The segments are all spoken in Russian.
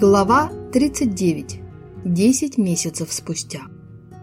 Глава 39. 10 месяцев спустя.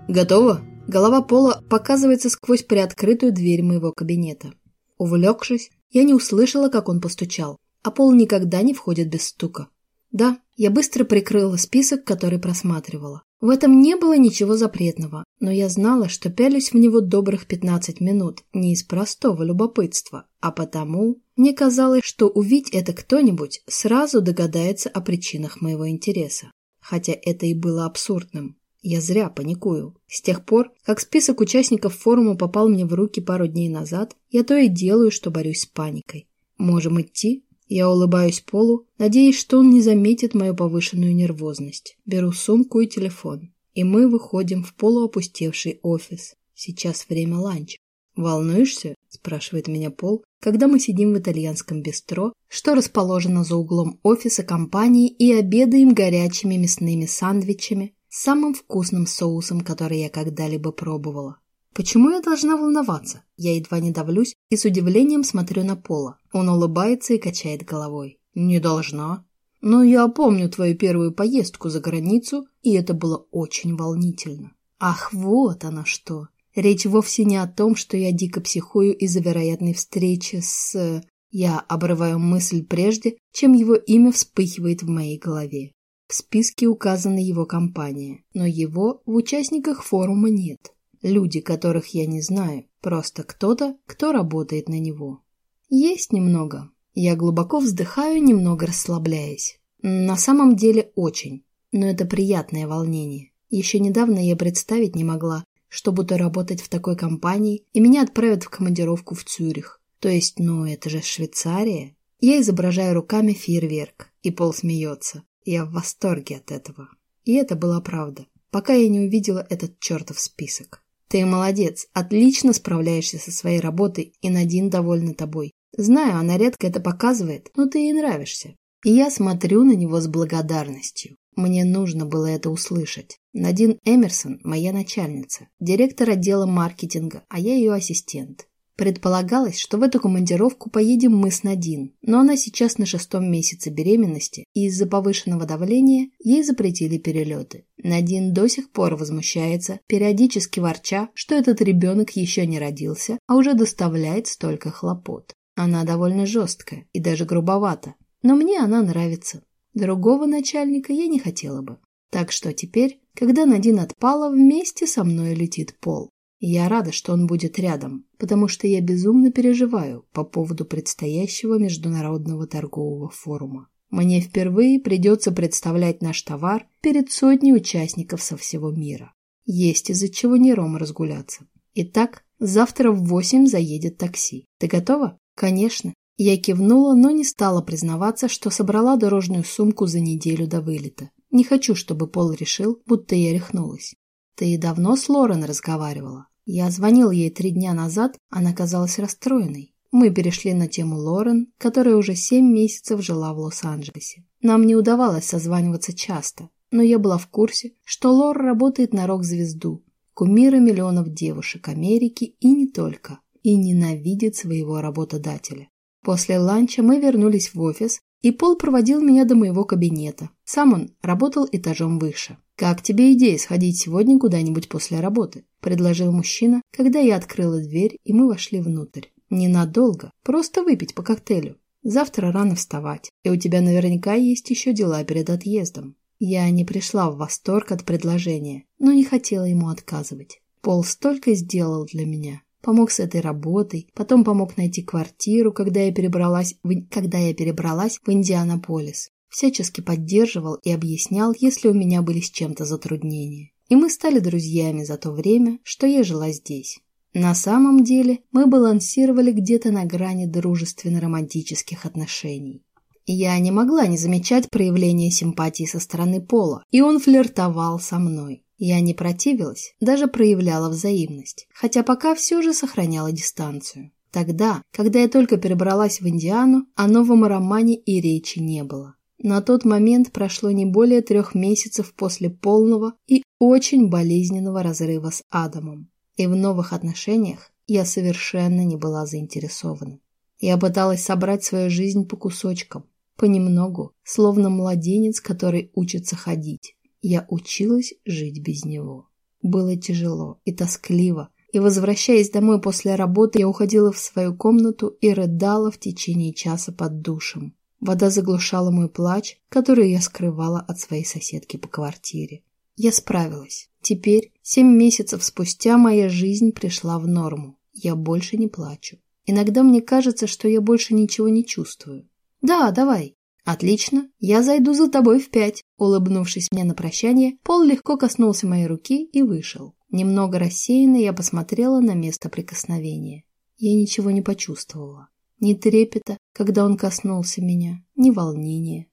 Готово? Голова Пола показывается сквозь приоткрытую дверь моего кабинета. Увлекшись, я не услышала, как он постучал, а Пол никогда не входит без стука. Да, я быстро прикрыла список, который просматривала. В этом не было ничего запретного, но я знала, что пялюсь в него добрых 15 минут не из простого любопытства, а потому мне казалось, что увидеть это кто-нибудь сразу догадается о причинах моего интереса. Хотя это и было абсурдным. Я зря паникую. С тех пор, как список участников форума попал мне в руки пару дней назад, я то и делаю, что борюсь с паникой. Можем идти? Я улыбаюсь Полу, надеясь, что он не заметит мою повышенную нервозность. Беру сумку и телефон. И мы выходим в полуопустевший офис. Сейчас время ланча. «Волнуешься?» – спрашивает меня Пол, когда мы сидим в итальянском бистро, что расположено за углом офиса компании и обедаем горячими мясными сандвичами с самым вкусным соусом, который я когда-либо пробовала. Почему я должна волноваться? Я едва не давлюсь и с удивлением смотрю на Пола. Он улыбается и качает головой. Не должна. Но я помню твою первую поездку за границу, и это было очень волнительно. Ах, вот оно что. Речь вовсе не о том, что я дико психую из-за вероятной встречи с... Я обрываю мысль прежде, чем его имя вспыхивает в моей голове. В списке указана его компания, но его в участниках форума нет. Люди, которых я не знаю, просто кто-то, кто работает на него. Есть немного. Я глубоко вздыхаю, немного расслабляясь. На самом деле очень. Но это приятное волнение. Еще недавно я представить не могла, что буду работать в такой компании, и меня отправят в командировку в Цюрих. То есть, ну, это же Швейцария. Я изображаю руками фейерверк, и Пол смеется. Я в восторге от этого. И это была правда, пока я не увидела этот чертов список. Ты молодец, отлично справляешься со своей работой, и Надин довольна тобой. Знаю, она редко это показывает, но ты ей нравишься. И я смотрю на него с благодарностью. Мне нужно было это услышать. Надин Эмерсон – моя начальница, директор отдела маркетинга, а я ее ассистент. Предполагалось, что в эту командировку поедем мы с Надин, но она сейчас на шестом месяце беременности, и из-за повышенного давления ей запретили перелеты. Надин до сих пор возмущается, периодически ворча, что этот ребенок еще не родился, а уже доставляет столько хлопот. Она довольно жесткая и даже грубовата, но мне она нравится. Другого начальника я не хотела бы. Так что теперь, когда Надин отпала, вместе со мной летит Пол я рада, что он будет рядом, потому что я безумно переживаю по поводу предстоящего международного торгового форума. Мне впервые придется представлять наш товар перед сотней участников со всего мира. Есть из-за чего не Рома разгуляться. Итак, завтра в восемь заедет такси. Ты готова? Конечно. Я кивнула, но не стала признаваться, что собрала дорожную сумку за неделю до вылета. Не хочу, чтобы Пол решил, будто я рехнулась. «Ты давно с Лорен разговаривала?» Я звонил ей три дня назад, она казалась расстроенной. Мы перешли на тему Лорен, которая уже семь месяцев жила в Лос-Анджелесе. Нам не удавалось созваниваться часто, но я была в курсе, что Лор работает на рок-звезду, кумира миллионов девушек Америки и не только, и ненавидит своего работодателя. После ланча мы вернулись в офис, и Пол проводил меня до моего кабинета. Сам он работал этажом выше. «Как тебе идея сходить сегодня куда-нибудь после работы?» – предложил мужчина, когда я открыла дверь, и мы вошли внутрь. «Ненадолго, просто выпить по коктейлю. Завтра рано вставать, и у тебя наверняка есть еще дела перед отъездом». Я не пришла в восторг от предложения, но не хотела ему отказывать. Пол столько сделал для меня. Помог с этой работой, потом помог найти квартиру, когда я перебралась в, когда я перебралась в Индианаполис всячески поддерживал и объяснял, если у меня были с чем-то затруднения. И мы стали друзьями за то время, что я жила здесь. На самом деле мы балансировали где-то на грани дружественно-романтических отношений. Я не могла не замечать проявления симпатии со стороны Пола, и он флиртовал со мной. Я не противилась, даже проявляла взаимность, хотя пока все же сохраняла дистанцию. Тогда, когда я только перебралась в Индиану, о новом романе и речи не было. На тот момент прошло не более трех месяцев после полного и очень болезненного разрыва с Адамом. И в новых отношениях я совершенно не была заинтересована. Я пыталась собрать свою жизнь по кусочкам. Понемногу, словно младенец, который учится ходить, я училась жить без него. Было тяжело и тоскливо, и, возвращаясь домой после работы, я уходила в свою комнату и рыдала в течение часа под душем. Вода заглушала мой плач, который я скрывала от своей соседки по квартире. Я справилась. Теперь, семь месяцев спустя, моя жизнь пришла в норму. Я больше не плачу. Иногда мне кажется, что я больше ничего не чувствую. Да, давай. Отлично, я зайду за тобой в пять. Улыбнувшись мне на прощание, Пол легко коснулся моей руки и вышел. Немного рассеянно я посмотрела на место прикосновения. Я ничего не почувствовала. Ни трепета, когда он коснулся меня, ни волнения.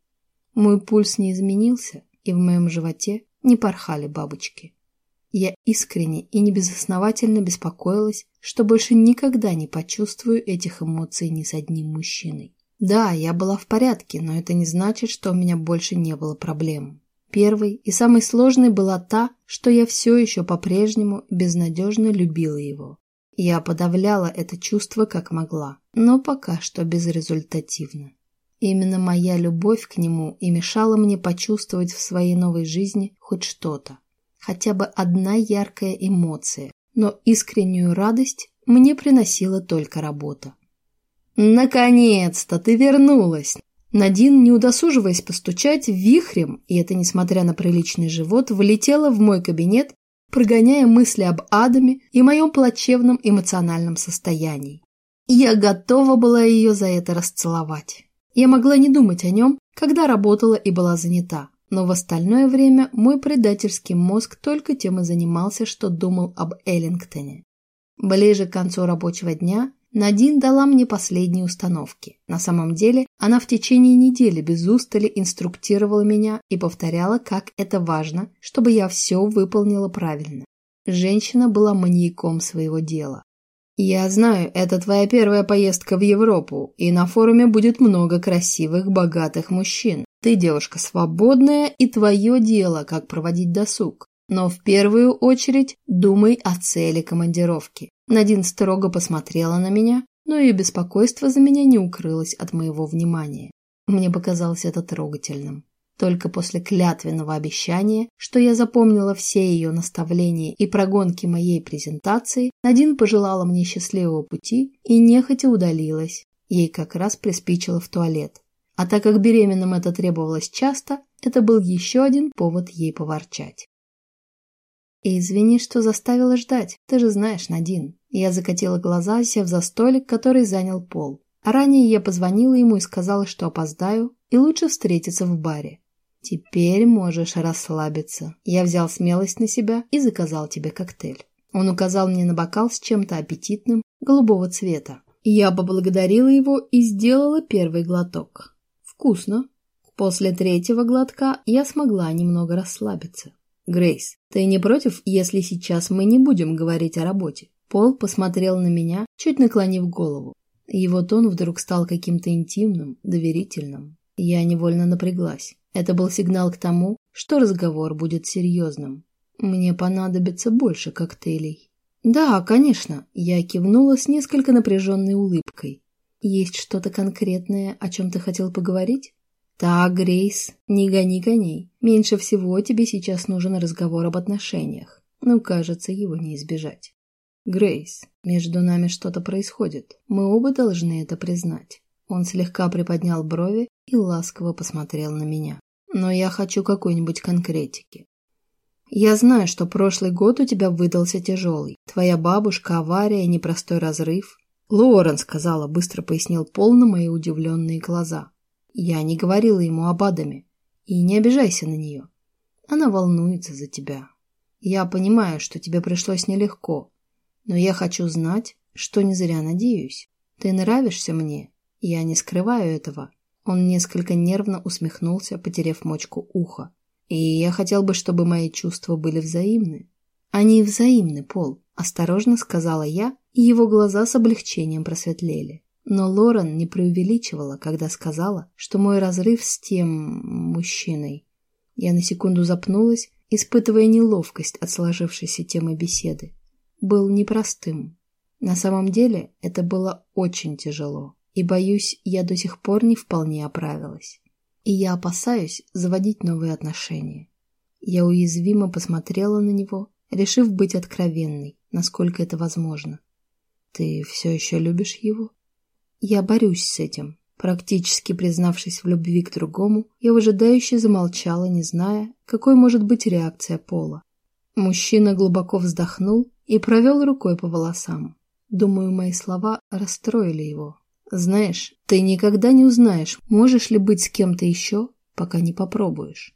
Мой пульс не изменился, и в моем животе не порхали бабочки. Я искренне и небезосновательно беспокоилась, что больше никогда не почувствую этих эмоций ни с одним мужчиной. Да, я была в порядке, но это не значит, что у меня больше не было проблем. Первой и самой сложной была та, что я все еще по-прежнему безнадежно любила его. Я подавляла это чувство как могла, но пока что безрезультативно. Именно моя любовь к нему и мешала мне почувствовать в своей новой жизни хоть что-то. Хотя бы одна яркая эмоция, но искреннюю радость мне приносила только работа. «Наконец-то ты вернулась!» Надин, не удосуживаясь постучать, вихрем, и это несмотря на приличный живот, влетела в мой кабинет, прогоняя мысли об Адаме и моем плачевном эмоциональном состоянии. Я готова была ее за это расцеловать. Я могла не думать о нем, когда работала и была занята, но в остальное время мой предательский мозг только тем и занимался, что думал об Эллингтоне. Ближе к концу рабочего дня Надин дала мне последние установки. На самом деле, она в течение недели без устали инструктировала меня и повторяла, как это важно, чтобы я все выполнила правильно. Женщина была маньяком своего дела. «Я знаю, это твоя первая поездка в Европу, и на форуме будет много красивых, богатых мужчин. Ты девушка свободная, и твое дело, как проводить досуг. Но в первую очередь думай о цели командировки». Надин строго посмотрела на меня, но ее беспокойство за меня не укрылось от моего внимания. Мне показалось это трогательным. Только после клятвенного обещания, что я запомнила все ее наставления и прогонки моей презентации, Надин пожелала мне счастливого пути и нехотя удалилась. Ей как раз приспичило в туалет. А так как беременным это требовалось часто, это был еще один повод ей поворчать. И извини, что заставила ждать, ты же знаешь, Надин. Я закатила глаза, сев за столик, который занял пол. А ранее я позвонила ему и сказала, что опоздаю, и лучше встретиться в баре. «Теперь можешь расслабиться. Я взял смелость на себя и заказал тебе коктейль». Он указал мне на бокал с чем-то аппетитным, голубого цвета. Я поблагодарила его и сделала первый глоток. Вкусно. После третьего глотка я смогла немного расслабиться. «Грейс, ты не против, если сейчас мы не будем говорить о работе?» Пол посмотрел на меня, чуть наклонив голову. Его тон вдруг стал каким-то интимным, доверительным. Я невольно напряглась. Это был сигнал к тому, что разговор будет серьезным. Мне понадобится больше коктейлей. Да, конечно, я кивнула с несколько напряженной улыбкой. Есть что-то конкретное, о чем ты хотел поговорить? Так, Грейс, не гони коней. Меньше всего тебе сейчас нужен разговор об отношениях. Но, кажется, его не избежать. Грейс, между нами что-то происходит. Мы оба должны это признать. Он слегка приподнял брови и ласково посмотрел на меня но я хочу какой-нибудь конкретики. Я знаю, что прошлый год у тебя выдался тяжелый. Твоя бабушка, авария, непростой разрыв. Лорен сказала, быстро пояснил Пол на мои удивленные глаза. Я не говорила ему об Адаме. И не обижайся на нее. Она волнуется за тебя. Я понимаю, что тебе пришлось нелегко, но я хочу знать, что не зря надеюсь. Ты нравишься мне, я не скрываю этого. Он несколько нервно усмехнулся, потеряв мочку уха. И я хотел бы, чтобы мои чувства были взаимны. Они взаимны, Пол, осторожно сказала я, и его глаза с облегчением просветлели. Но Лорен не преувеличивала, когда сказала, что мой разрыв с тем мужчиной. Я на секунду запнулась, испытывая неловкость от сложившейся темы беседы. Был непростым. На самом деле это было очень тяжело. и, боюсь, я до сих пор не вполне оправилась. И я опасаюсь заводить новые отношения. Я уязвимо посмотрела на него, решив быть откровенной, насколько это возможно. Ты все еще любишь его? Я борюсь с этим. Практически признавшись в любви к другому, я выжидающе замолчала, не зная, какой может быть реакция Пола. Мужчина глубоко вздохнул и провел рукой по волосам. Думаю, мои слова расстроили его. Знаешь, ты никогда не узнаешь, можешь ли быть с кем-то еще, пока не попробуешь.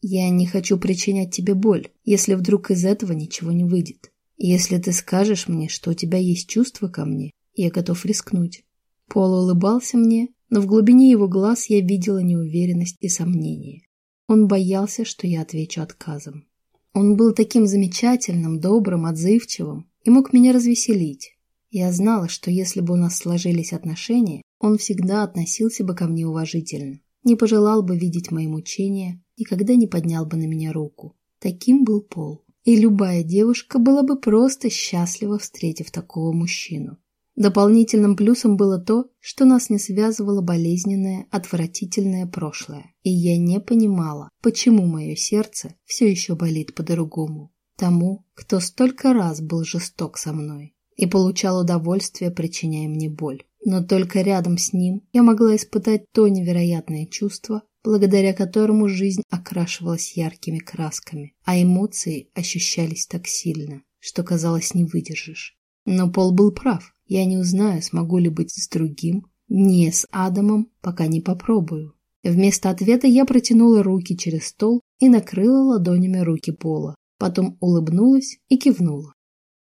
Я не хочу причинять тебе боль, если вдруг из этого ничего не выйдет. Если ты скажешь мне, что у тебя есть чувства ко мне, я готов рискнуть. Пол улыбался мне, но в глубине его глаз я видела неуверенность и сомнение. Он боялся, что я отвечу отказом. Он был таким замечательным, добрым, отзывчивым и мог меня развеселить. Я знала, что если бы у нас сложились отношения, он всегда относился бы ко мне уважительно, не пожелал бы видеть мои мучения, никогда не поднял бы на меня руку. Таким был Пол. И любая девушка была бы просто счастлива, встретив такого мужчину. Дополнительным плюсом было то, что нас не связывало болезненное, отвратительное прошлое. И я не понимала, почему мое сердце все еще болит по-другому. Тому, кто столько раз был жесток со мной и получал удовольствие, причиняя мне боль. Но только рядом с ним я могла испытать то невероятное чувство, благодаря которому жизнь окрашивалась яркими красками, а эмоции ощущались так сильно, что казалось не выдержишь. Но Пол был прав. Я не узнаю, смогу ли быть с другим, не с Адамом, пока не попробую. Вместо ответа я протянула руки через стол и накрыла ладонями руки Пола. Потом улыбнулась и кивнула.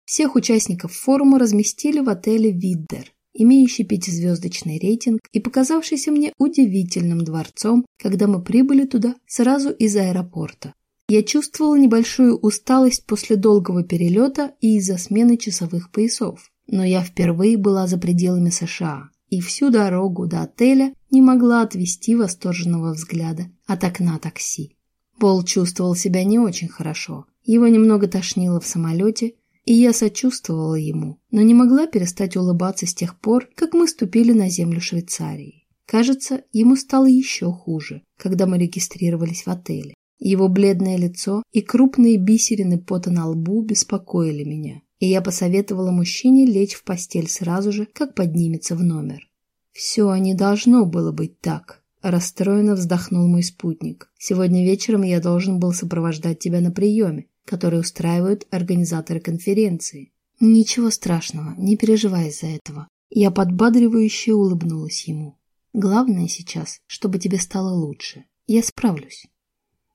Всех участников форума разместили в отеле «Виддер», имеющий пятизвездочный рейтинг и показавшийся мне удивительным дворцом, когда мы прибыли туда сразу из аэропорта. Я чувствовала небольшую усталость после долгого перелета и из-за смены часовых поясов, но я впервые была за пределами США и всю дорогу до отеля не могла отвести восторженного взгляда от окна такси. Пол чувствовал себя не очень хорошо. Его немного тошнило в самолете, и я сочувствовала ему, но не могла перестать улыбаться с тех пор, как мы ступили на землю Швейцарии. Кажется, ему стало еще хуже, когда мы регистрировались в отеле. Его бледное лицо и крупные бисерины пота на лбу беспокоили меня, и я посоветовала мужчине лечь в постель сразу же, как поднимется в номер. Все не должно было быть так. Расстроенно вздохнул мой спутник. Сегодня вечером я должен был сопровождать тебя на приеме, которые устраивают организаторы конференции. Ничего страшного, не переживай из-за этого. Я подбадривающе улыбнулась ему. Главное сейчас, чтобы тебе стало лучше. Я справлюсь.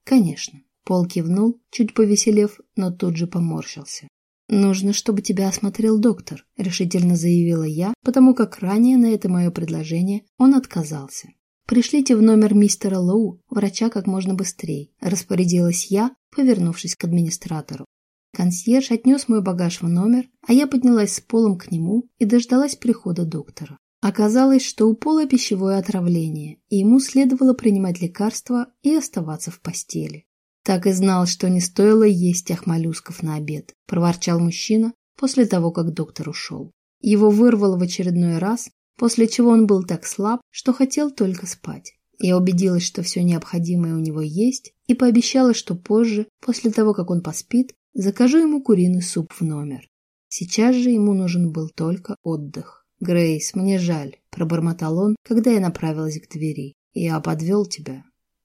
Конечно. Пол кивнул, чуть повеселев, но тут же поморщился. «Нужно, чтобы тебя осмотрел доктор», — решительно заявила я, потому как ранее на это мое предложение он отказался. «Пришлите в номер мистера Лоу врача как можно быстрее», — распорядилась я, повернувшись к администратору. Консьерж отнес мой багаж в номер, а я поднялась с полом к нему и дождалась прихода доктора. Оказалось, что у Пола пищевое отравление, и ему следовало принимать лекарства и оставаться в постели. «Так и знал, что не стоило есть тех моллюсков на обед», – проворчал мужчина после того, как доктор ушел. Его вырвало в очередной раз, после чего он был так слаб, что хотел только спать. Я убедилась, что все необходимое у него есть, и пообещала, что позже, после того, как он поспит, закажу ему куриный суп в номер. Сейчас же ему нужен был только отдых. «Грейс, мне жаль», – пробормотал он, когда я направилась к двери. «Я подвел тебя».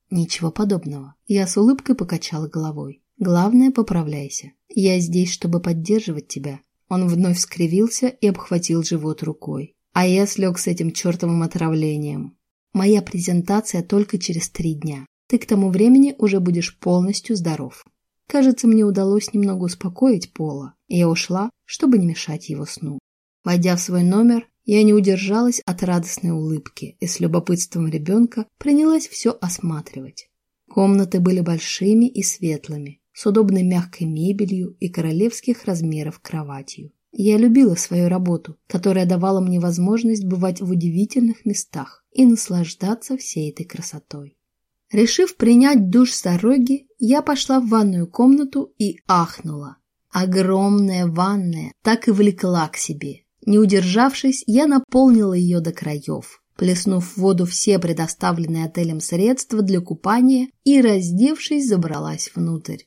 «Ничего подобного». Я с улыбкой покачала головой. «Главное, поправляйся. Я здесь, чтобы поддерживать тебя». Он вновь скривился и обхватил живот рукой. А я слег с этим чертовым отравлением. Моя презентация только через три дня. Ты к тому времени уже будешь полностью здоров. Кажется, мне удалось немного успокоить Пола, и я ушла, чтобы не мешать его сну. Войдя в свой номер, я не удержалась от радостной улыбки и с любопытством ребенка принялась все осматривать. Комнаты были большими и светлыми, с удобной мягкой мебелью и королевских размеров кроватью. Я любила свою работу, которая давала мне возможность бывать в удивительных местах и наслаждаться всей этой красотой. Решив принять душ с дороги, я пошла в ванную комнату и ахнула. Огромная ванная так и влекла к себе. Не удержавшись, я наполнила ее до краев, плеснув в воду все предоставленные отелем средства для купания и, раздевшись, забралась внутрь.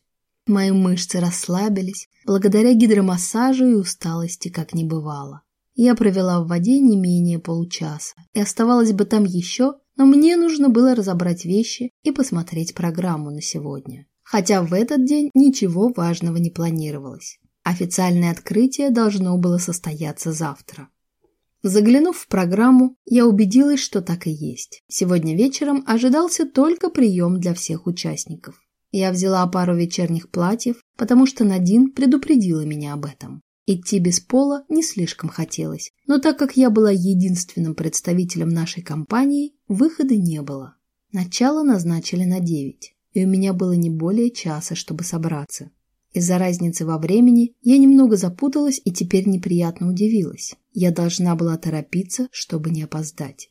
Мои мышцы расслабились благодаря гидромассажу и усталости как не бывало. Я провела в воде не менее получаса и оставалась бы там еще, но мне нужно было разобрать вещи и посмотреть программу на сегодня. Хотя в этот день ничего важного не планировалось. Официальное открытие должно было состояться завтра. Заглянув в программу, я убедилась, что так и есть. Сегодня вечером ожидался только прием для всех участников. Я взяла пару вечерних платьев, потому что Надин предупредила меня об этом. Идти без пола не слишком хотелось, но так как я была единственным представителем нашей компании, выхода не было. Начало назначили на девять, и у меня было не более часа, чтобы собраться. Из-за разницы во времени я немного запуталась и теперь неприятно удивилась. Я должна была торопиться, чтобы не опоздать.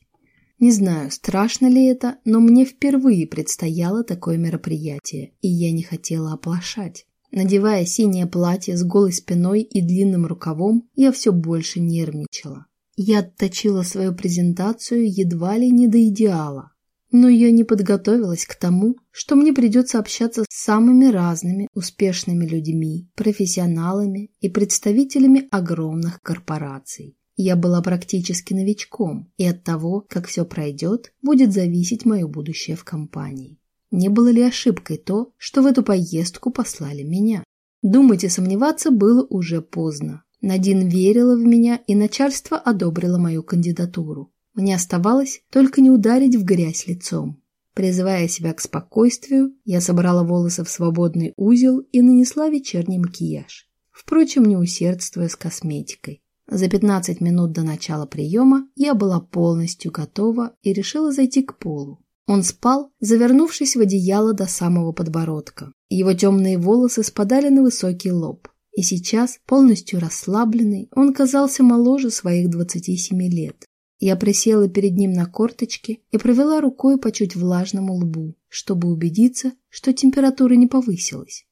Не знаю, страшно ли это, но мне впервые предстояло такое мероприятие, и я не хотела оплошать. Надевая синее платье с голой спиной и длинным рукавом, я все больше нервничала. Я отточила свою презентацию едва ли не до идеала, но я не подготовилась к тому, что мне придется общаться с самыми разными успешными людьми, профессионалами и представителями огромных корпораций. Я была практически новичком, и от того, как все пройдет, будет зависеть мое будущее в компании. Не было ли ошибкой то, что в эту поездку послали меня? Думать и сомневаться было уже поздно. Надин верила в меня, и начальство одобрило мою кандидатуру. Мне оставалось только не ударить в грязь лицом. Призывая себя к спокойствию, я собрала волосы в свободный узел и нанесла вечерний макияж. Впрочем, не усердствуя с косметикой. За 15 минут до начала приема я была полностью готова и решила зайти к полу. Он спал, завернувшись в одеяло до самого подбородка. Его темные волосы спадали на высокий лоб. И сейчас, полностью расслабленный, он казался моложе своих 27 лет. Я присела перед ним на корточки и провела рукой по чуть влажному лбу, чтобы убедиться, что температура не повысилась.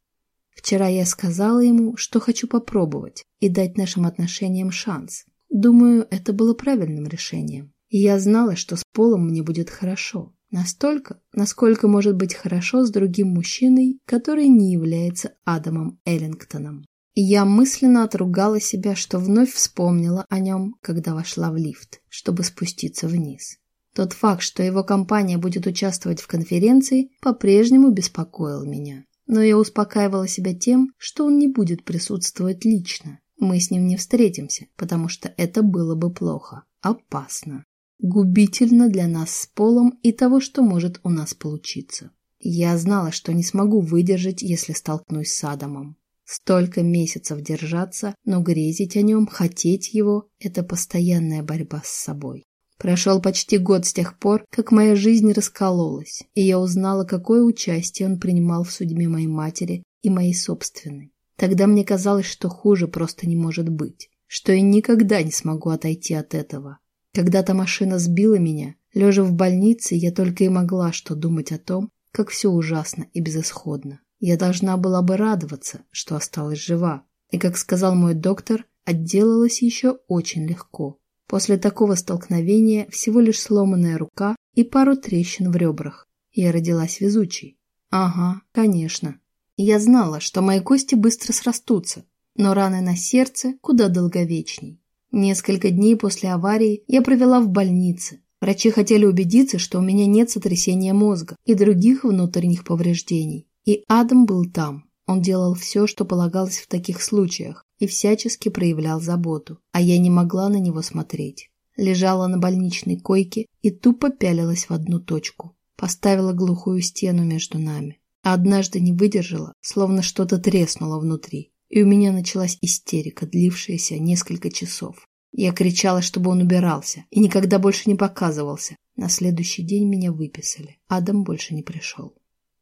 Вчера я сказала ему, что хочу попробовать и дать нашим отношениям шанс. Думаю, это было правильным решением. И я знала, что с Полом мне будет хорошо. Настолько, насколько может быть хорошо с другим мужчиной, который не является Адамом Эллингтоном. Я мысленно отругала себя, что вновь вспомнила о нем, когда вошла в лифт, чтобы спуститься вниз. Тот факт, что его компания будет участвовать в конференции, по-прежнему беспокоил меня. Но я успокаивала себя тем, что он не будет присутствовать лично. Мы с ним не встретимся, потому что это было бы плохо, опасно, губительно для нас с Полом и того, что может у нас получиться. Я знала, что не смогу выдержать, если столкнусь с Адамом. Столько месяцев держаться, но грезить о нем, хотеть его – это постоянная борьба с собой. Прошел почти год с тех пор, как моя жизнь раскололась, и я узнала, какое участие он принимал в судьбе моей матери и моей собственной. Тогда мне казалось, что хуже просто не может быть, что я никогда не смогу отойти от этого. Когда-то машина сбила меня, лежа в больнице, я только и могла что думать о том, как все ужасно и безысходно. Я должна была бы радоваться, что осталась жива. И, как сказал мой доктор, отделалась еще очень легко. После такого столкновения всего лишь сломанная рука и пару трещин в ребрах. Я родилась везучей. Ага, конечно. Я знала, что мои кости быстро срастутся, но раны на сердце куда долговечней. Несколько дней после аварии я провела в больнице. Врачи хотели убедиться, что у меня нет сотрясения мозга и других внутренних повреждений. И Адам был там. Он делал все, что полагалось в таких случаях, и всячески проявлял заботу, а я не могла на него смотреть. Лежала на больничной койке и тупо пялилась в одну точку. Поставила глухую стену между нами. А однажды не выдержала, словно что-то треснуло внутри, и у меня началась истерика, длившаяся несколько часов. Я кричала, чтобы он убирался, и никогда больше не показывался. На следующий день меня выписали. Адам больше не пришел.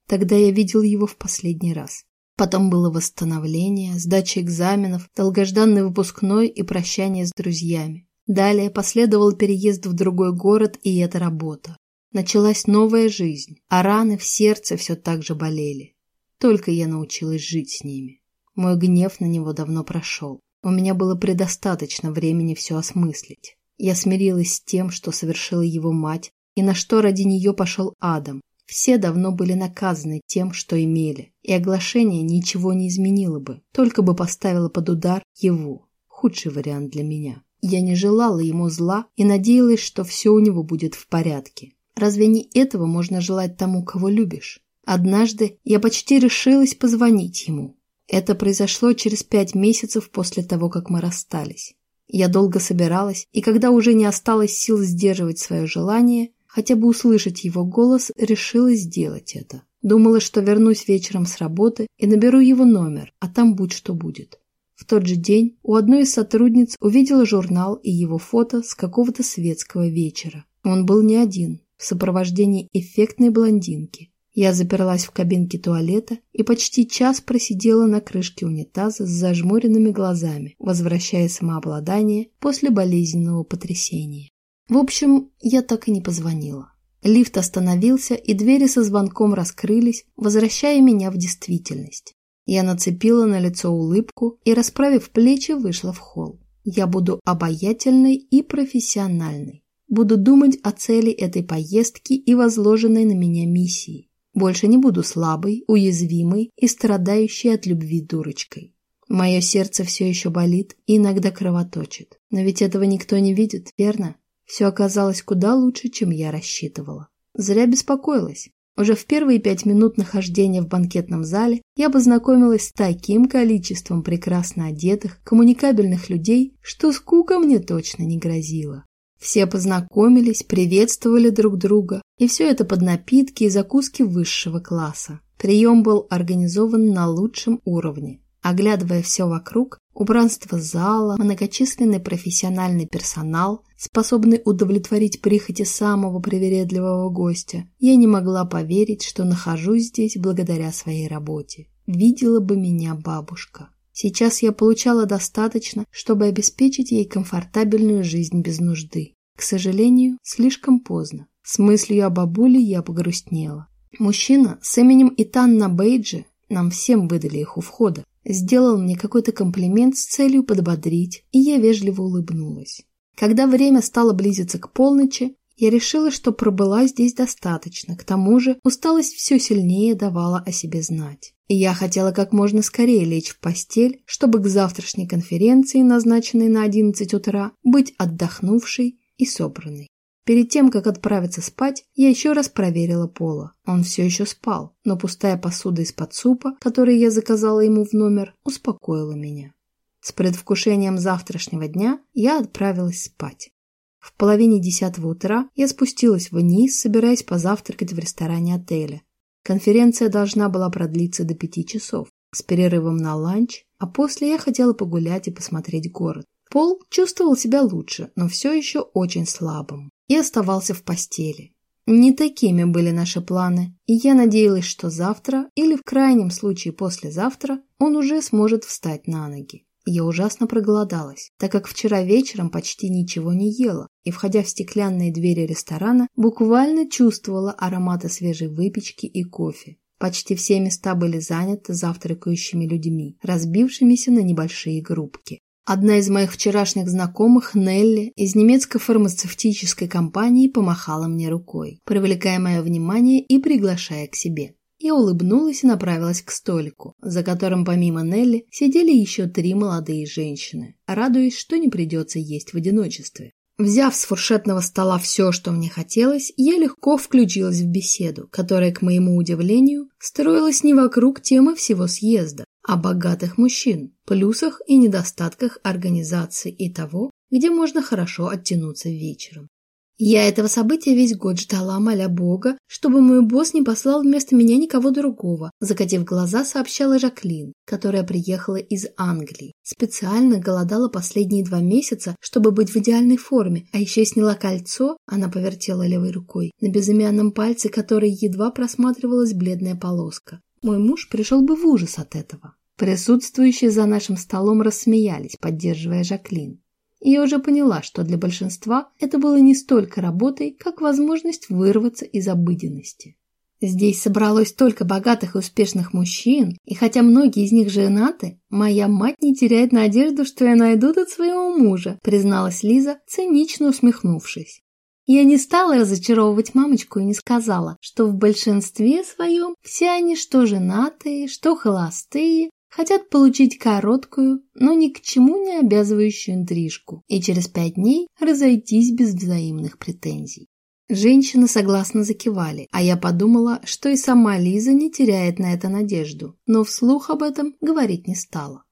Тогда я видел его в последний раз. Потом было восстановление, сдача экзаменов, долгожданный выпускной и прощание с друзьями. Далее последовал переезд в другой город и эта работа. Началась новая жизнь, а раны в сердце все так же болели. Только я научилась жить с ними. Мой гнев на него давно прошел. у меня было предостаточно времени все осмыслить. Я смирилась с тем, что совершила его мать, и на что ради нее пошел Адам. Все давно были наказаны тем, что имели, и оглашение ничего не изменило бы, только бы поставило под удар его. Худший вариант для меня. Я не желала ему зла и надеялась, что все у него будет в порядке. Разве не этого можно желать тому, кого любишь? Однажды я почти решилась позвонить ему. Это произошло через пять месяцев после того, как мы расстались. Я долго собиралась, и когда уже не осталось сил сдерживать свое желание, хотя бы услышать его голос, решила сделать это. Думала, что вернусь вечером с работы и наберу его номер, а там будь что будет. В тот же день у одной из сотрудниц увидела журнал и его фото с какого-то светского вечера. Он был не один, в сопровождении эффектной блондинки. Я заперлась в кабинке туалета и почти час просидела на крышке унитаза с зажмуренными глазами, возвращая самообладание после болезненного потрясения. В общем, я так и не позвонила. Лифт остановился, и двери со звонком раскрылись, возвращая меня в действительность. Я нацепила на лицо улыбку и, расправив плечи, вышла в холл. Я буду обаятельной и профессиональной. Буду думать о цели этой поездки и возложенной на меня миссии. Больше не буду слабой, уязвимой и страдающей от любви дурочкой. Мое сердце все еще болит и иногда кровоточит. Но ведь этого никто не видит, верно? Все оказалось куда лучше, чем я рассчитывала. Зря беспокоилась. Уже в первые пять минут нахождения в банкетном зале я познакомилась с таким количеством прекрасно одетых, коммуникабельных людей, что скука мне точно не грозила. Все познакомились, приветствовали друг друга, и все это под напитки и закуски высшего класса. Прием был организован на лучшем уровне. Оглядывая все вокруг, убранство зала, многочисленный профессиональный персонал, способный удовлетворить прихоти самого привередливого гостя, я не могла поверить, что нахожусь здесь благодаря своей работе. Видела бы меня бабушка. Сейчас я получала достаточно, чтобы обеспечить ей комфортабельную жизнь без нужды. К сожалению, слишком поздно. С мыслью о бабуле я погрустнела. Мужчина с именем Итанна Бейджи, нам всем выдали их у входа, сделал мне какой-то комплимент с целью подбодрить, и я вежливо улыбнулась. Когда время стало близиться к полночи, я решила, что пробыла здесь достаточно, к тому же усталость все сильнее давала о себе знать. И я хотела как можно скорее лечь в постель, чтобы к завтрашней конференции, назначенной на 11 утра, быть отдохнувшей и собранной. Перед тем, как отправиться спать, я еще раз проверила Пола. Он все еще спал, но пустая посуда из-под супа, который я заказала ему в номер, успокоила меня. С предвкушением завтрашнего дня я отправилась спать. В половине десятого утра я спустилась вниз, собираясь позавтракать в ресторане отеля. Конференция должна была продлиться до пяти часов, с перерывом на ланч, а после я хотела погулять и посмотреть город. Пол чувствовал себя лучше, но все еще очень слабым, и оставался в постели. Не такими были наши планы, и я надеялась, что завтра или в крайнем случае послезавтра он уже сможет встать на ноги. Я ужасно проголодалась, так как вчера вечером почти ничего не ела, и, входя в стеклянные двери ресторана, буквально чувствовала ароматы свежей выпечки и кофе. Почти все места были заняты завтракающими людьми, разбившимися на небольшие группки. Одна из моих вчерашних знакомых, Нелли, из немецкой фармацевтической компании помахала мне рукой, привлекая мое внимание и приглашая к себе. Я улыбнулась и направилась к столику, за которым помимо Нелли сидели еще три молодые женщины, радуясь, что не придется есть в одиночестве. Взяв с фуршетного стола все, что мне хотелось, я легко включилась в беседу, которая, к моему удивлению, строилась не вокруг темы всего съезда, а богатых мужчин, плюсах и недостатках организации и того, где можно хорошо оттянуться вечером. Я этого события весь год ждала, моля Бога, чтобы мой босс не послал вместо меня никого другого, закатив глаза, сообщала Жаклин, которая приехала из Англии. Специально голодала последние два месяца, чтобы быть в идеальной форме, а еще сняла кольцо, она повертела левой рукой, на безымянном пальце которой едва просматривалась бледная полоска. Мой муж пришел бы в ужас от этого. Присутствующие за нашим столом рассмеялись, поддерживая Жаклин. И я уже поняла, что для большинства это было не столько работой, как возможность вырваться из обыденности. Здесь собралось столько богатых и успешных мужчин, и хотя многие из них женаты, моя мать не теряет надежду, что я найду тут своего мужа, призналась Лиза, цинично усмехнувшись. Я не стала разочаровывать мамочку и не сказала, что в большинстве своем все они что женатые, что холостые, хотят получить короткую, но ни к чему не обязывающую интрижку и через пять дней разойтись без взаимных претензий. Женщины согласно закивали, а я подумала, что и сама Лиза не теряет на это надежду, но вслух об этом говорить не стала.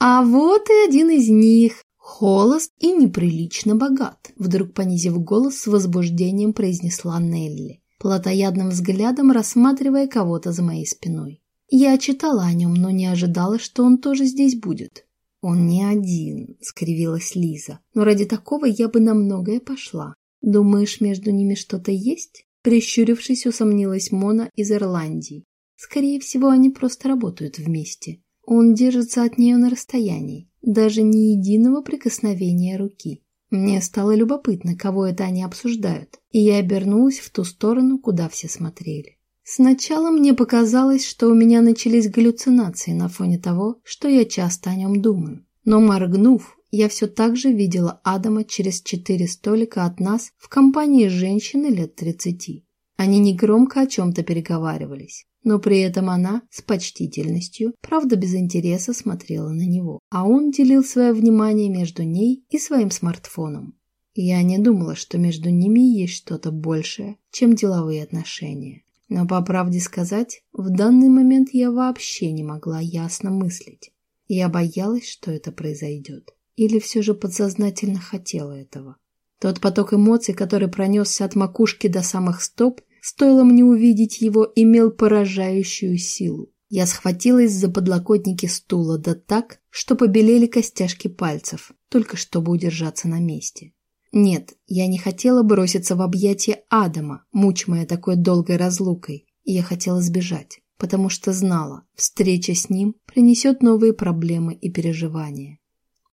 А вот и один из них, холост и неприлично богат, вдруг понизив голос с возбуждением произнесла Нелли, плотоядным взглядом рассматривая кого-то за моей спиной. Я читала о нем, но не ожидала, что он тоже здесь будет. «Он не один», — скривилась Лиза. «Но ради такого я бы на многое пошла. «Думаешь, между ними что-то есть?» Прищурившись, усомнилась Мона из Ирландии. «Скорее всего, они просто работают вместе. Он держится от нее на расстоянии, даже ни единого прикосновения руки. Мне стало любопытно, кого это они обсуждают, и я обернулась в ту сторону, куда все смотрели. Сначала мне показалось, что у меня начались галлюцинации на фоне того, что я часто о нем думаю. Но моргнув, я все так же видела Адама через четыре столика от нас в компании женщины лет тридцати. Они негромко о чем-то переговаривались, но при этом она с почтительностью, правда без интереса, смотрела на него, а он делил свое внимание между ней и своим смартфоном. Я не думала, что между ними есть что-то большее, чем деловые отношения. Но, по правде сказать, в данный момент я вообще не могла ясно мыслить. Я боялась, что это произойдет. Или все же подсознательно хотела этого? Тот поток эмоций, который пронесся от макушки до самых стоп, стоило мне увидеть его, имел поражающую силу. Я схватилась за подлокотники стула, да так, что побелели костяшки пальцев, только чтобы удержаться на месте. Нет, я не хотела броситься в объятия Адама, мучимая такой долгой разлукой, я хотела сбежать, потому что знала, встреча с ним принесет новые проблемы и переживания.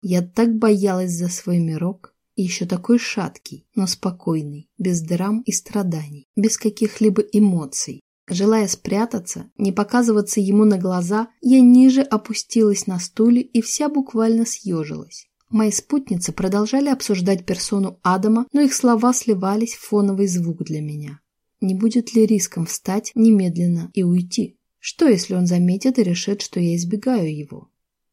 Я так боялась за свой мирок, еще такой шаткий, но спокойный, без драм и страданий, без каких-либо эмоций. Желая спрятаться, не показываться ему на глаза, я ниже опустилась на стуле и вся буквально съежилась. Мои спутницы продолжали обсуждать персону Адама, но их слова сливались в фоновый звук для меня. Не будет ли риском встать немедленно и уйти? Что, если он заметит и решит, что я избегаю его?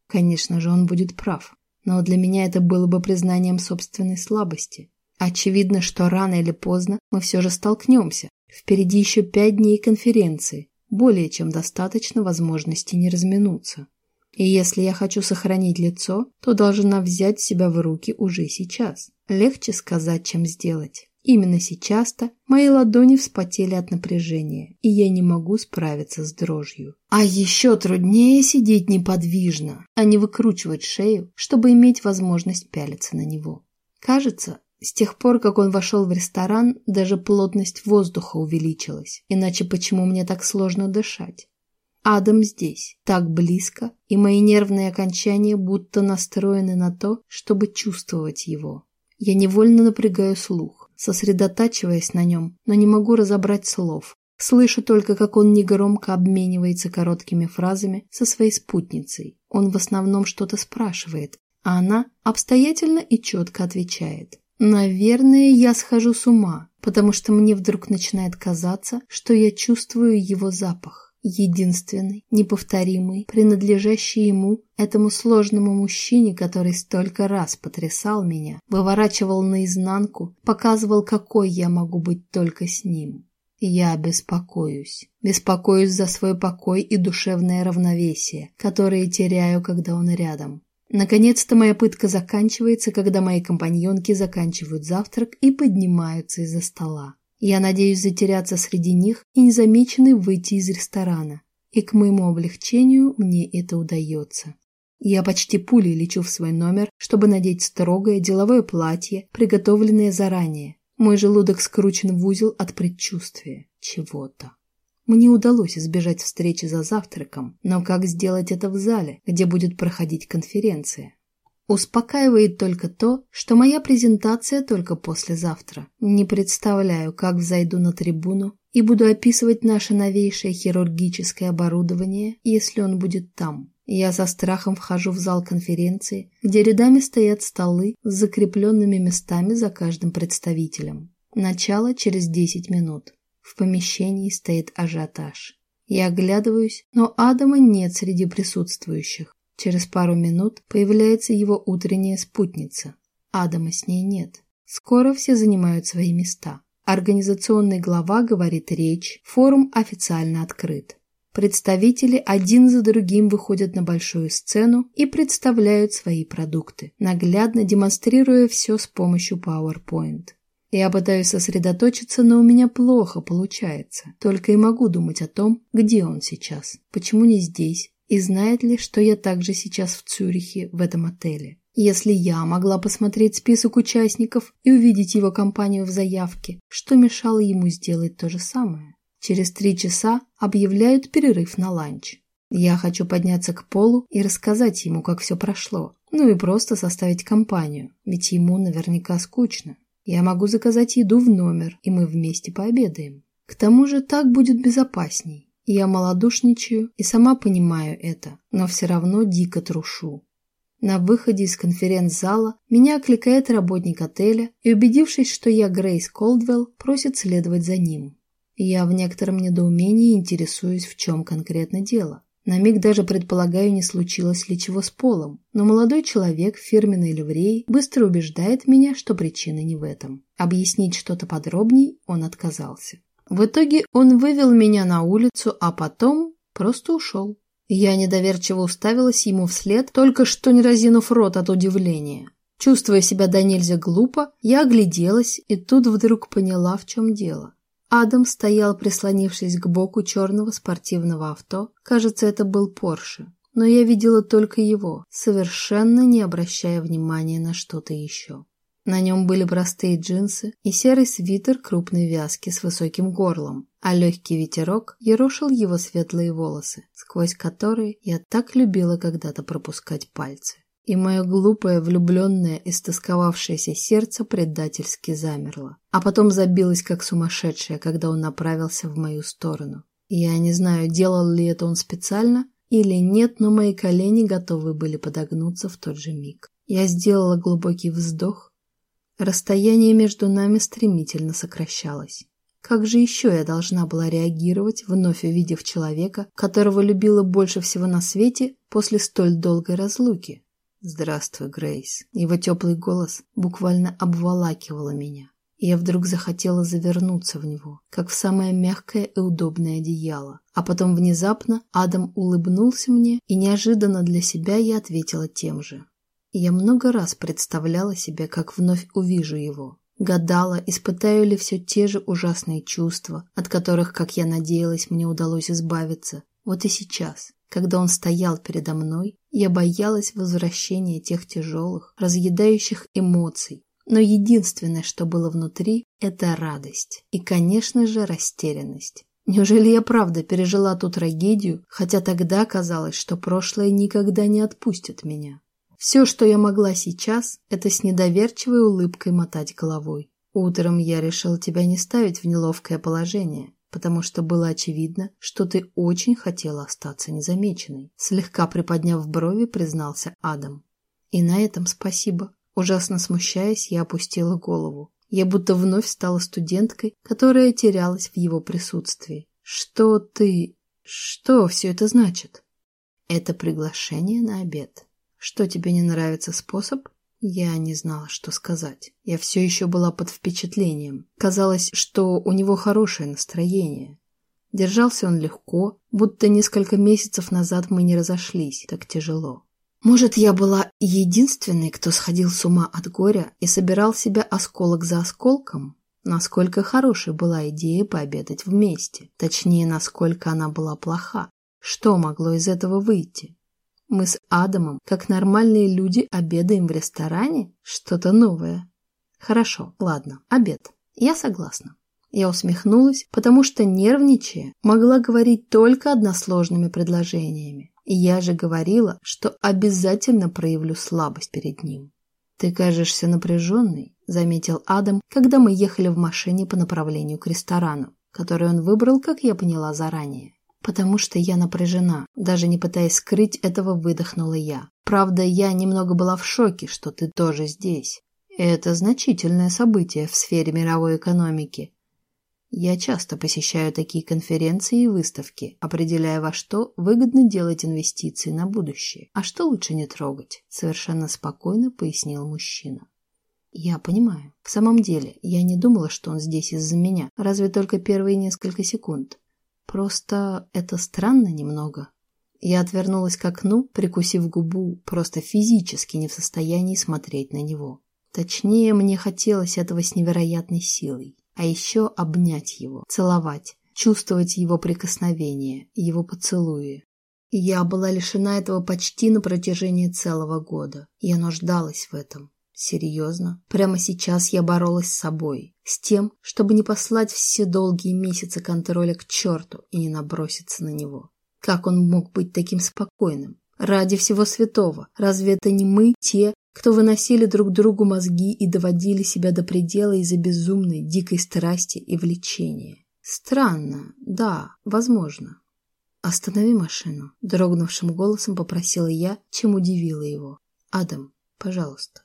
Конечно же, он будет прав но для меня это было бы признанием собственной слабости. Очевидно, что рано или поздно мы все же столкнемся. Впереди еще пять дней конференции, более чем достаточно возможности не разминуться. И если я хочу сохранить лицо, то должна взять себя в руки уже сейчас. Легче сказать, чем сделать. Именно сейчас-то мои ладони вспотели от напряжения, и я не могу справиться с дрожью. А еще труднее сидеть неподвижно, а не выкручивать шею, чтобы иметь возможность пялиться на него. Кажется, с тех пор, как он вошел в ресторан, даже плотность воздуха увеличилась, иначе почему мне так сложно дышать? Адам здесь, так близко, и мои нервные окончания будто настроены на то, чтобы чувствовать его. Я невольно напрягаю слух сосредотачиваясь на нем, но не могу разобрать слов. Слышу только, как он негромко обменивается короткими фразами со своей спутницей. Он в основном что-то спрашивает, а она обстоятельно и четко отвечает. Наверное, я схожу с ума, потому что мне вдруг начинает казаться, что я чувствую его запах единственный, неповторимый, принадлежащий ему, этому сложному мужчине, который столько раз потрясал меня, выворачивал наизнанку, показывал, какой я могу быть только с ним. я беспокоюсь. Беспокоюсь за свой покой и душевное равновесие, которые теряю, когда он рядом. Наконец-то моя пытка заканчивается, когда мои компаньонки заканчивают завтрак и поднимаются из-за стола. Я надеюсь затеряться среди них и незамеченной выйти из ресторана. И к моему облегчению мне это удается. Я почти пулей лечу в свой номер, чтобы надеть строгое деловое платье, приготовленное заранее. Мой желудок скручен в узел от предчувствия чего-то. Мне удалось избежать встречи за завтраком, но как сделать это в зале, где будет проходить конференция? Успокаивает только то, что моя презентация только послезавтра. Не представляю, как взойду на трибуну и буду описывать наше новейшее хирургическое оборудование, если он будет там. Я со страхом вхожу в зал конференции, где рядами стоят столы с закрепленными местами за каждым представителем. Начало через 10 минут. В помещении стоит ажиотаж. Я оглядываюсь, но Адама нет среди присутствующих. Через пару минут появляется его утренняя спутница. Адама с ней нет. Скоро все занимают свои места. Организационный глава говорит речь, форум официально открыт. Представители один за другим выходят на большую сцену и представляют свои продукты, наглядно демонстрируя все с помощью PowerPoint. Я пытаюсь сосредоточиться, но у меня плохо получается. Только и могу думать о том, где он сейчас, почему не здесь, и знает ли, что я также сейчас в Цюрихе, в этом отеле. Если я могла посмотреть список участников и увидеть его компанию в заявке, что мешало ему сделать то же самое? Через три часа объявляют перерыв на ланч. Я хочу подняться к Полу и рассказать ему, как все прошло. Ну и просто составить компанию, ведь ему наверняка скучно. Я могу заказать еду в номер, и мы вместе пообедаем. К тому же так будет безопасней. Я малодушничаю и сама понимаю это, но все равно дико трушу. На выходе из конференц-зала меня окликает работник отеля и, убедившись, что я Грейс Колдвелл, просит следовать за ним. Я в некотором недоумении интересуюсь, в чем конкретно дело. На миг даже предполагаю, не случилось ли чего с Полом, но молодой человек в фирменной ливреи быстро убеждает меня, что причина не в этом. Объяснить что-то подробней он отказался. В итоге он вывел меня на улицу, а потом просто ушел. Я недоверчиво уставилась ему вслед, только что не разинув рот от удивления. Чувствуя себя до нельзя глупо, я огляделась и тут вдруг поняла, в чем дело. Адам стоял, прислонившись к боку черного спортивного авто. Кажется, это был Порше. Но я видела только его, совершенно не обращая внимания на что-то еще. На нем были простые джинсы и серый свитер крупной вязки с высоким горлом, а легкий ветерок ерошил его светлые волосы, сквозь которые я так любила когда-то пропускать пальцы и мое глупое, влюбленное, истосковавшееся сердце предательски замерло, а потом забилось как сумасшедшее, когда он направился в мою сторону. Я не знаю, делал ли это он специально или нет, но мои колени готовы были подогнуться в тот же миг. Я сделала глубокий вздох. Расстояние между нами стремительно сокращалось. Как же еще я должна была реагировать, вновь увидев человека, которого любила больше всего на свете после столь долгой разлуки? «Здравствуй, Грейс». Его теплый голос буквально обволакивало меня. И я вдруг захотела завернуться в него, как в самое мягкое и удобное одеяло. А потом внезапно Адам улыбнулся мне, и неожиданно для себя я ответила тем же. Я много раз представляла себе, как вновь увижу его. Гадала, испытаю ли все те же ужасные чувства, от которых, как я надеялась, мне удалось избавиться. Вот и сейчас, когда он стоял передо мной, я боялась возвращения тех тяжелых, разъедающих эмоций. Но единственное, что было внутри, это радость. И, конечно же, растерянность. Неужели я правда пережила ту трагедию, хотя тогда казалось, что прошлое никогда не отпустит меня? Все, что я могла сейчас, это с недоверчивой улыбкой мотать головой. Утром я решил тебя не ставить в неловкое положение потому что было очевидно, что ты очень хотела остаться незамеченной. Слегка приподняв брови, признался Адам. И на этом спасибо. Ужасно смущаясь, я опустила голову. Я будто вновь стала студенткой, которая терялась в его присутствии. Что ты... Что все это значит? Это приглашение на обед. Что тебе не нравится способ? Я не знала, что сказать. Я все еще была под впечатлением. Казалось, что у него хорошее настроение. Держался он легко, будто несколько месяцев назад мы не разошлись так тяжело. Может, я была единственной, кто сходил с ума от горя и собирал себя осколок за осколком? Насколько хорошей была идея пообедать вместе, точнее, насколько она была плоха. Что могло из этого выйти? Мы с Адамом, как нормальные люди, обедаем в ресторане? Что-то новое. Хорошо, ладно, обед. Я согласна. Я усмехнулась, потому что, нервничая, могла говорить только односложными предложениями. И я же говорила, что обязательно проявлю слабость перед ним. «Ты кажешься напряженной», — заметил Адам, когда мы ехали в машине по направлению к ресторану. который он выбрал, как я поняла заранее. «Потому что я напряжена», даже не пытаясь скрыть этого, выдохнула я. «Правда, я немного была в шоке, что ты тоже здесь. Это значительное событие в сфере мировой экономики. Я часто посещаю такие конференции и выставки, определяя, во что выгодно делать инвестиции на будущее, а что лучше не трогать, совершенно спокойно пояснил мужчина. Я понимаю. В самом деле, я не думала, что он здесь из-за меня, разве только первые несколько секунд. Просто это странно немного. Я отвернулась к окну, прикусив губу, просто физически не в состоянии смотреть на него. Точнее, мне хотелось этого с невероятной силой. А еще обнять его, целовать, чувствовать его прикосновение, его поцелуи. Я была лишена этого почти на протяжении целого года. Я нуждалась в этом. Серьезно? Прямо сейчас я боролась с собой, с тем, чтобы не послать все долгие месяцы контроля к черту и не наброситься на него. Как он мог быть таким спокойным? Ради всего святого, разве это не мы, те, кто выносили друг другу мозги и доводили себя до предела из-за безумной, дикой страсти и влечения? Странно, да, возможно. «Останови машину», — дрогнувшим голосом попросила я, чем удивила его. «Адам, пожалуйста».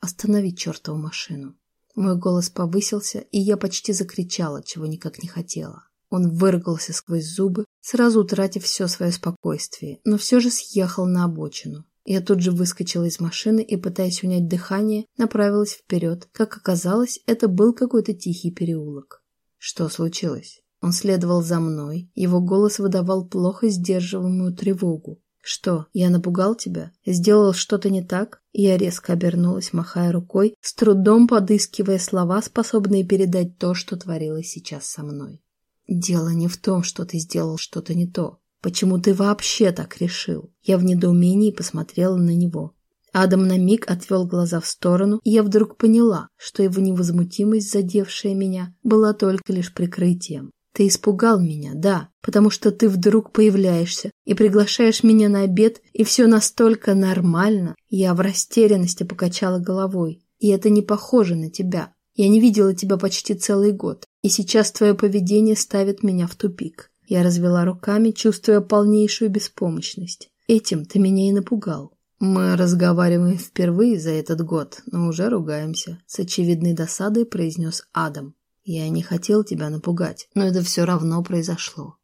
Останови чертову машину. Мой голос повысился, и я почти закричала, чего никак не хотела. Он выругался сквозь зубы, сразу утратив все свое спокойствие, но все же съехал на обочину. Я тут же выскочила из машины и, пытаясь унять дыхание, направилась вперед. Как оказалось, это был какой-то тихий переулок. Что случилось? Он следовал за мной, его голос выдавал плохо сдерживаемую тревогу. «Что, я напугал тебя? Сделал что-то не так?» Я резко обернулась, махая рукой, с трудом подыскивая слова, способные передать то, что творилось сейчас со мной. «Дело не в том, что ты сделал что-то не то. Почему ты вообще так решил?» Я в недоумении посмотрела на него. Адам на миг отвел глаза в сторону, и я вдруг поняла, что его невозмутимость, задевшая меня, была только лишь прикрытием. Ты испугал меня, да, потому что ты вдруг появляешься и приглашаешь меня на обед, и все настолько нормально. Я в растерянности покачала головой. И это не похоже на тебя. Я не видела тебя почти целый год, и сейчас твое поведение ставит меня в тупик. Я развела руками, чувствуя полнейшую беспомощность. Этим ты меня и напугал. Мы разговариваем впервые за этот год, но уже ругаемся, с очевидной досадой произнес Адам. Я не хотел тебя напугать, но это все равно произошло.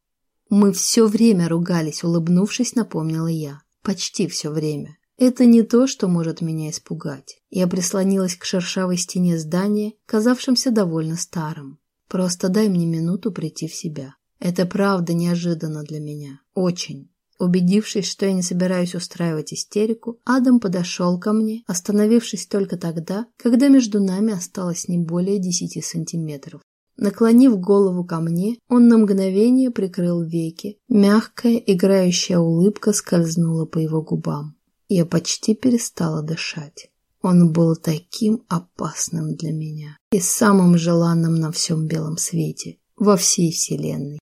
Мы все время ругались, улыбнувшись, напомнила я. Почти все время. Это не то, что может меня испугать. Я прислонилась к шершавой стене здания, казавшимся довольно старым. Просто дай мне минуту прийти в себя. Это правда неожиданно для меня. Очень. Убедившись, что я не собираюсь устраивать истерику, Адам подошел ко мне, остановившись только тогда, когда между нами осталось не более десяти сантиметров. Наклонив голову ко мне, он на мгновение прикрыл веки. Мягкая, играющая улыбка скользнула по его губам. Я почти перестала дышать. Он был таким опасным для меня и самым желанным на всем белом свете, во всей вселенной.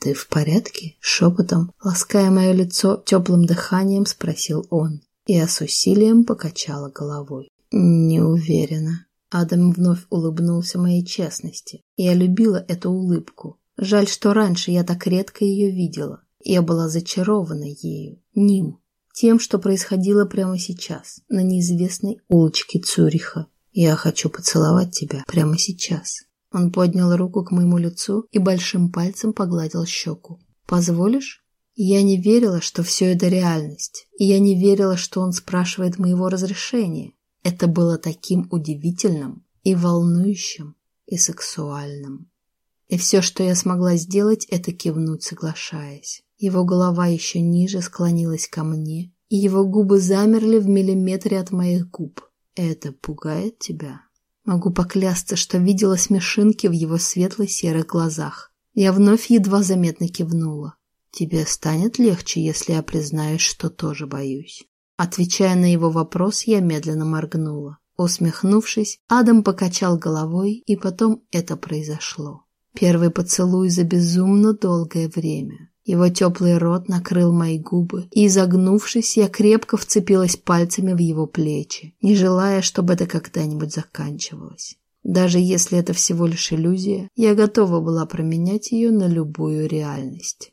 «Ты в порядке?» — шепотом, лаская мое лицо теплым дыханием, спросил он. Я с усилием покачала головой. «Не уверена». Адам вновь улыбнулся моей честности. Я любила эту улыбку. Жаль, что раньше я так редко ее видела. Я была зачарована ею, ним, тем, что происходило прямо сейчас, на неизвестной улочке Цюриха. Я хочу поцеловать тебя прямо сейчас. Он поднял руку к моему лицу и большим пальцем погладил щеку. «Позволишь?» Я не верила, что все это реальность, и я не верила, что он спрашивает моего разрешения. Это было таким удивительным и волнующим, и сексуальным. И все, что я смогла сделать, это кивнуть, соглашаясь. Его голова еще ниже склонилась ко мне, и его губы замерли в миллиметре от моих губ. Это пугает тебя? Могу поклясться, что видела смешинки в его светло-серых глазах. Я вновь едва заметно кивнула. «Тебе станет легче, если я признаюсь, что тоже боюсь». Отвечая на его вопрос, я медленно моргнула. Усмехнувшись, Адам покачал головой, и потом это произошло. Первый поцелуй за безумно долгое время. Его теплый рот накрыл мои губы, и, изогнувшись, я крепко вцепилась пальцами в его плечи, не желая, чтобы это когда-нибудь заканчивалось. Даже если это всего лишь иллюзия, я готова была променять ее на любую реальность.